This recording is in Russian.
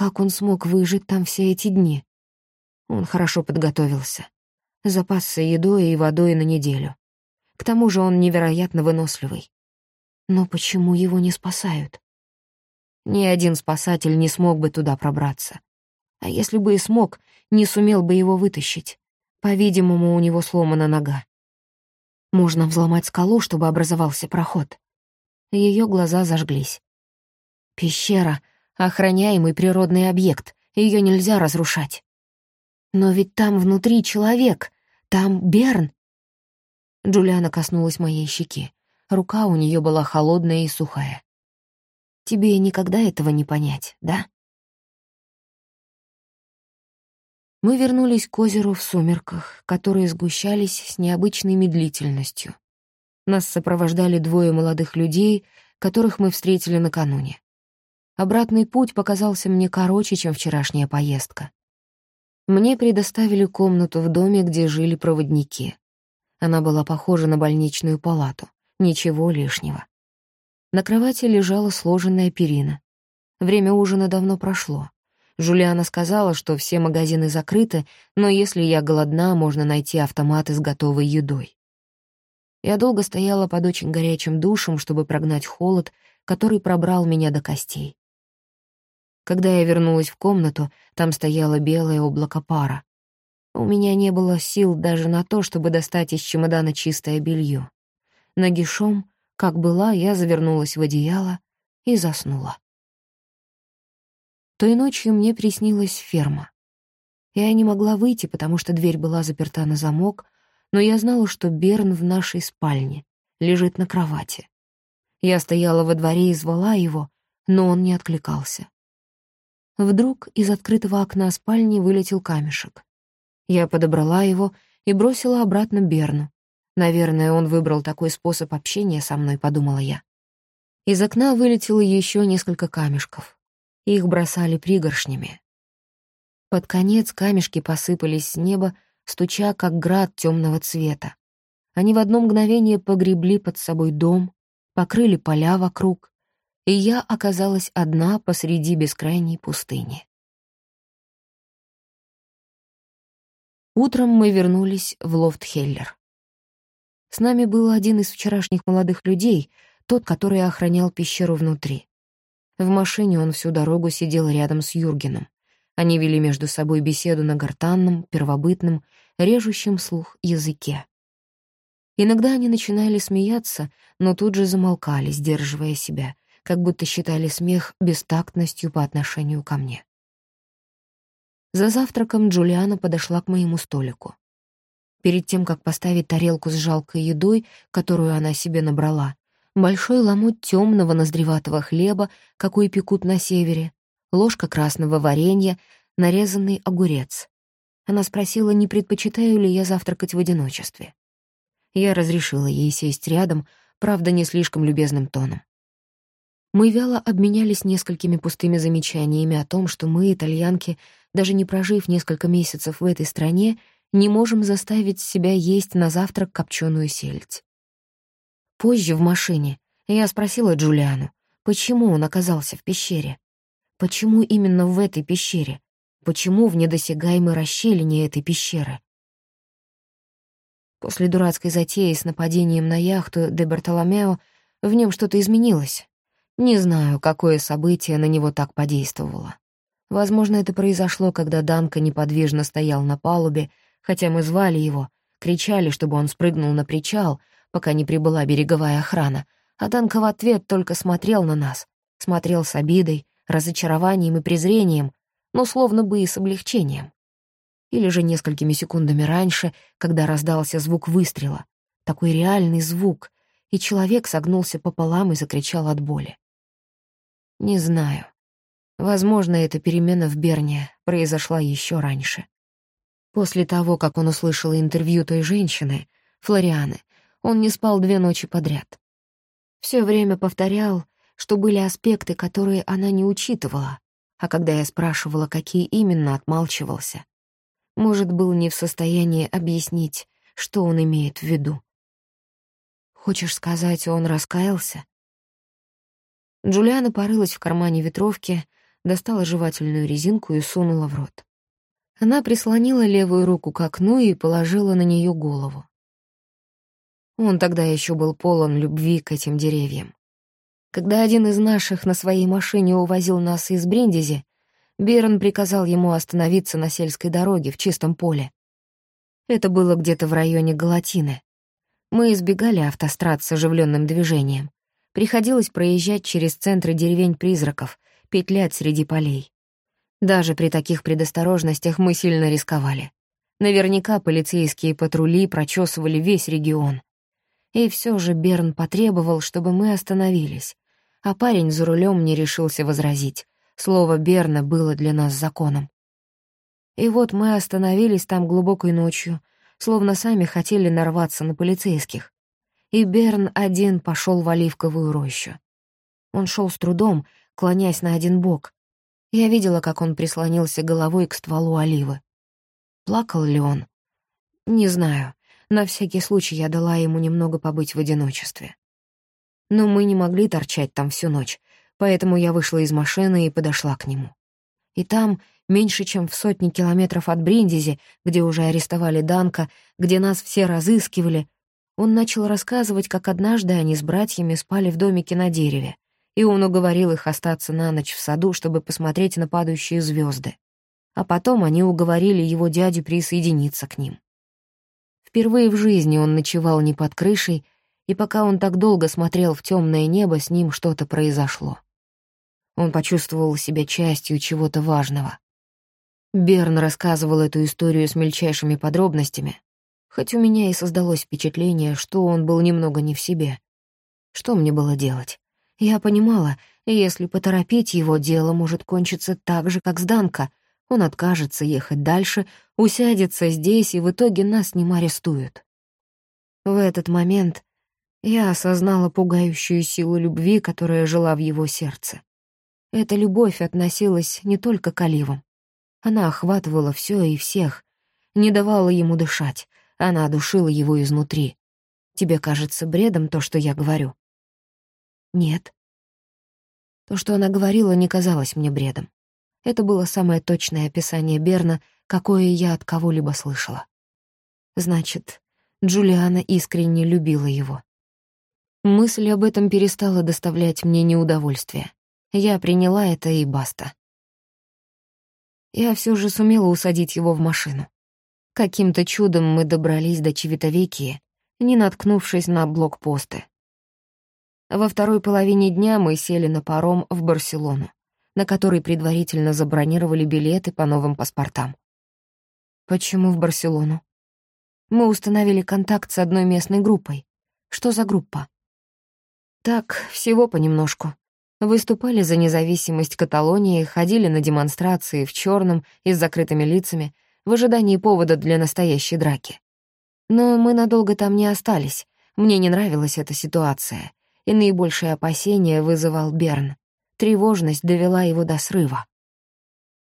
Как он смог выжить там все эти дни? Он хорошо подготовился. Запасся едой и водой на неделю. К тому же он невероятно выносливый. Но почему его не спасают? Ни один спасатель не смог бы туда пробраться. А если бы и смог, не сумел бы его вытащить. По-видимому, у него сломана нога. Можно взломать скалу, чтобы образовался проход. Ее глаза зажглись. Пещера — охраняемый природный объект, ее нельзя разрушать. Но ведь там внутри человек, там Берн. Джулиана коснулась моей щеки. Рука у нее была холодная и сухая. Тебе никогда этого не понять, да? Мы вернулись к озеру в сумерках, которые сгущались с необычной медлительностью. Нас сопровождали двое молодых людей, которых мы встретили накануне. Обратный путь показался мне короче, чем вчерашняя поездка. Мне предоставили комнату в доме, где жили проводники. Она была похожа на больничную палату, ничего лишнего. На кровати лежала сложенная перина. Время ужина давно прошло. Жулиана сказала, что все магазины закрыты, но если я голодна, можно найти автоматы с готовой едой. Я долго стояла под очень горячим душем, чтобы прогнать холод, который пробрал меня до костей. Когда я вернулась в комнату, там стояло белое облако пара. У меня не было сил даже на то, чтобы достать из чемодана чистое белье. Нагишом, как была, я завернулась в одеяло и заснула. Той ночью мне приснилась ферма. Я не могла выйти, потому что дверь была заперта на замок, но я знала, что Берн в нашей спальне, лежит на кровати. Я стояла во дворе и звала его, но он не откликался. Вдруг из открытого окна спальни вылетел камешек. Я подобрала его и бросила обратно Берну. Наверное, он выбрал такой способ общения со мной, подумала я. Из окна вылетело еще несколько камешков. Их бросали пригоршнями. Под конец камешки посыпались с неба, стуча, как град темного цвета. Они в одно мгновение погребли под собой дом, покрыли поля вокруг, и я оказалась одна посреди бескрайней пустыни. Утром мы вернулись в Лофт-Хеллер. С нами был один из вчерашних молодых людей, тот, который охранял пещеру внутри. В машине он всю дорогу сидел рядом с Юргеном. Они вели между собой беседу на гортанном, первобытном, режущем слух языке. Иногда они начинали смеяться, но тут же замолкали, сдерживая себя, как будто считали смех бестактностью по отношению ко мне. За завтраком Джулиана подошла к моему столику. Перед тем, как поставить тарелку с жалкой едой, которую она себе набрала, большой ломоть темного ноздреватого хлеба, какой пекут на севере, ложка красного варенья, нарезанный огурец. Она спросила, не предпочитаю ли я завтракать в одиночестве. Я разрешила ей сесть рядом, правда, не слишком любезным тоном. Мы вяло обменялись несколькими пустыми замечаниями о том, что мы, итальянки, даже не прожив несколько месяцев в этой стране, не можем заставить себя есть на завтрак копченую сельдь. Позже в машине я спросила Джулиану, почему он оказался в пещере. Почему именно в этой пещере? Почему в недосягаемой расщелине этой пещеры? После дурацкой затеи с нападением на яхту де Бартоломео в нем что-то изменилось. Не знаю, какое событие на него так подействовало. Возможно, это произошло, когда Данка неподвижно стоял на палубе, хотя мы звали его, кричали, чтобы он спрыгнул на причал, пока не прибыла береговая охрана, а Данка в ответ только смотрел на нас, смотрел с обидой, разочарованием и презрением, но словно бы и с облегчением. Или же несколькими секундами раньше, когда раздался звук выстрела, такой реальный звук, и человек согнулся пополам и закричал от боли. Не знаю. Возможно, эта перемена в Берне произошла еще раньше. После того, как он услышал интервью той женщины, Флорианы, он не спал две ночи подряд. Все время повторял, что были аспекты, которые она не учитывала, а когда я спрашивала, какие именно, отмалчивался. Может, был не в состоянии объяснить, что он имеет в виду. «Хочешь сказать, он раскаялся?» Джулиана порылась в кармане ветровки, достала жевательную резинку и сунула в рот. Она прислонила левую руку к окну и положила на нее голову. Он тогда еще был полон любви к этим деревьям. Когда один из наших на своей машине увозил нас из Бриндизи, Берн приказал ему остановиться на сельской дороге в чистом поле. Это было где-то в районе Галатины. Мы избегали автострад с оживленным движением. Приходилось проезжать через центры деревень-призраков, петлять среди полей. Даже при таких предосторожностях мы сильно рисковали. Наверняка полицейские патрули прочесывали весь регион. И все же Берн потребовал, чтобы мы остановились. А парень за рулем не решился возразить. Слово Берна было для нас законом. И вот мы остановились там глубокой ночью, словно сами хотели нарваться на полицейских. И Берн один пошел в оливковую рощу. Он шел с трудом, клонясь на один бок. Я видела, как он прислонился головой к стволу оливы. Плакал ли он? Не знаю. На всякий случай я дала ему немного побыть в одиночестве. Но мы не могли торчать там всю ночь, поэтому я вышла из машины и подошла к нему. И там, меньше чем в сотни километров от Бриндизи, где уже арестовали Данка, где нас все разыскивали, он начал рассказывать, как однажды они с братьями спали в домике на дереве, и он уговорил их остаться на ночь в саду, чтобы посмотреть на падающие звезды. А потом они уговорили его дядю присоединиться к ним. Впервые в жизни он ночевал не под крышей, и пока он так долго смотрел в темное небо, с ним что-то произошло. Он почувствовал себя частью чего-то важного. Берн рассказывал эту историю с мельчайшими подробностями, хоть у меня и создалось впечатление, что он был немного не в себе. Что мне было делать? Я понимала, если поторопить его, дело может кончиться так же, как с Данко, он откажется ехать дальше, усядется здесь, и в итоге нас не арестуют. В этот момент я осознала пугающую силу любви, которая жила в его сердце. Эта любовь относилась не только к Оливам. Она охватывала все и всех, не давала ему дышать, она душила его изнутри. Тебе кажется бредом то, что я говорю? Нет. То, что она говорила, не казалось мне бредом. Это было самое точное описание Берна, какое я от кого-либо слышала. Значит, Джулиана искренне любила его. Мысль об этом перестала доставлять мне неудовольствие. Я приняла это и баста. Я все же сумела усадить его в машину. Каким-то чудом мы добрались до Чевитовекии, не наткнувшись на блокпосты. Во второй половине дня мы сели на паром в Барселону на который предварительно забронировали билеты по новым паспортам. Почему в Барселону? Мы установили контакт с одной местной группой. Что за группа? Так, всего понемножку. Выступали за независимость Каталонии, ходили на демонстрации в черном и с закрытыми лицами в ожидании повода для настоящей драки. Но мы надолго там не остались. Мне не нравилась эта ситуация, и наибольшее опасение вызывал Берн. Тревожность довела его до срыва.